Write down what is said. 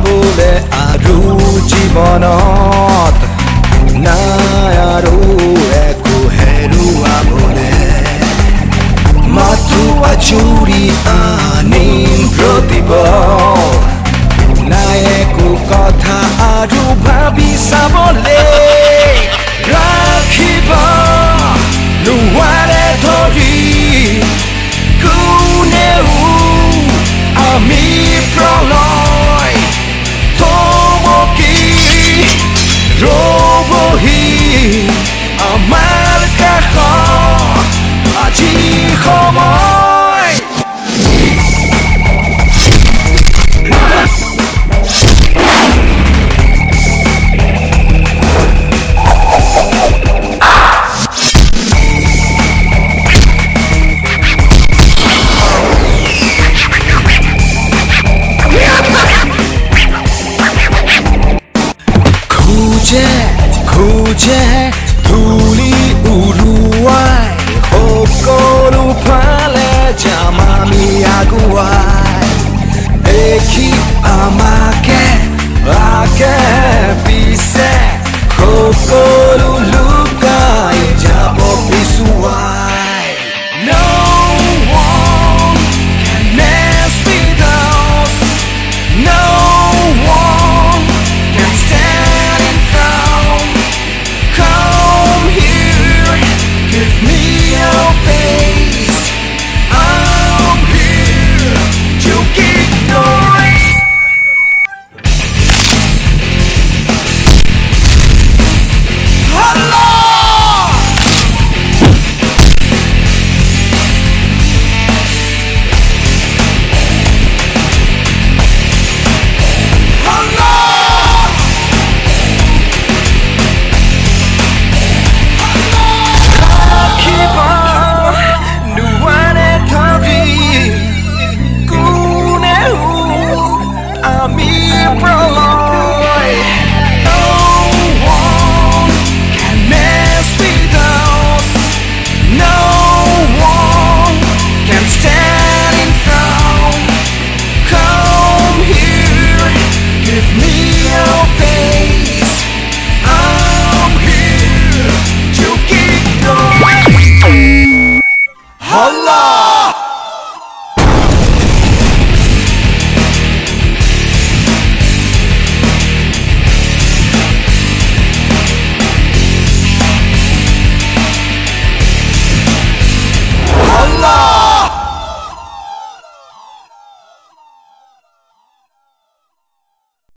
পাবলে আৰু জীৱনৰ امال که تخواه آجی خمای तुझे तू